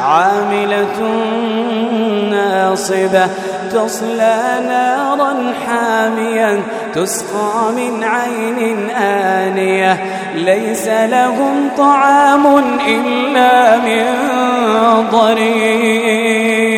عاملة ناصبة تصلى نارا حاميا تسقى من عين آنية. ليس لهم طعام إلا من ضريع.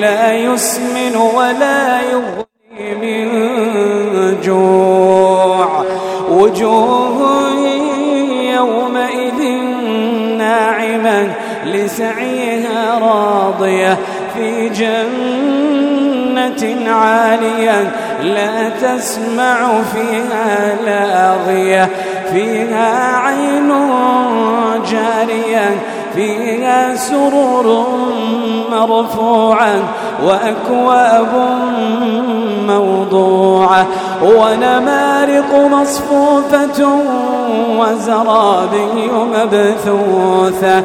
لا يسمن ولا يغني من جوع. وجوه يومئذ ناعمة لسعيها راضية في جنة عالية لا تسمع فيها لاغية فيها عين جارية فيها سرور مرفوعة وأكواب موضوعة ونمارق مصفوفة وزرابي مبثوثة.